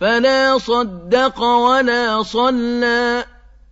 فَلَا صَدَّقَ وَلَا صَلَّىٰ.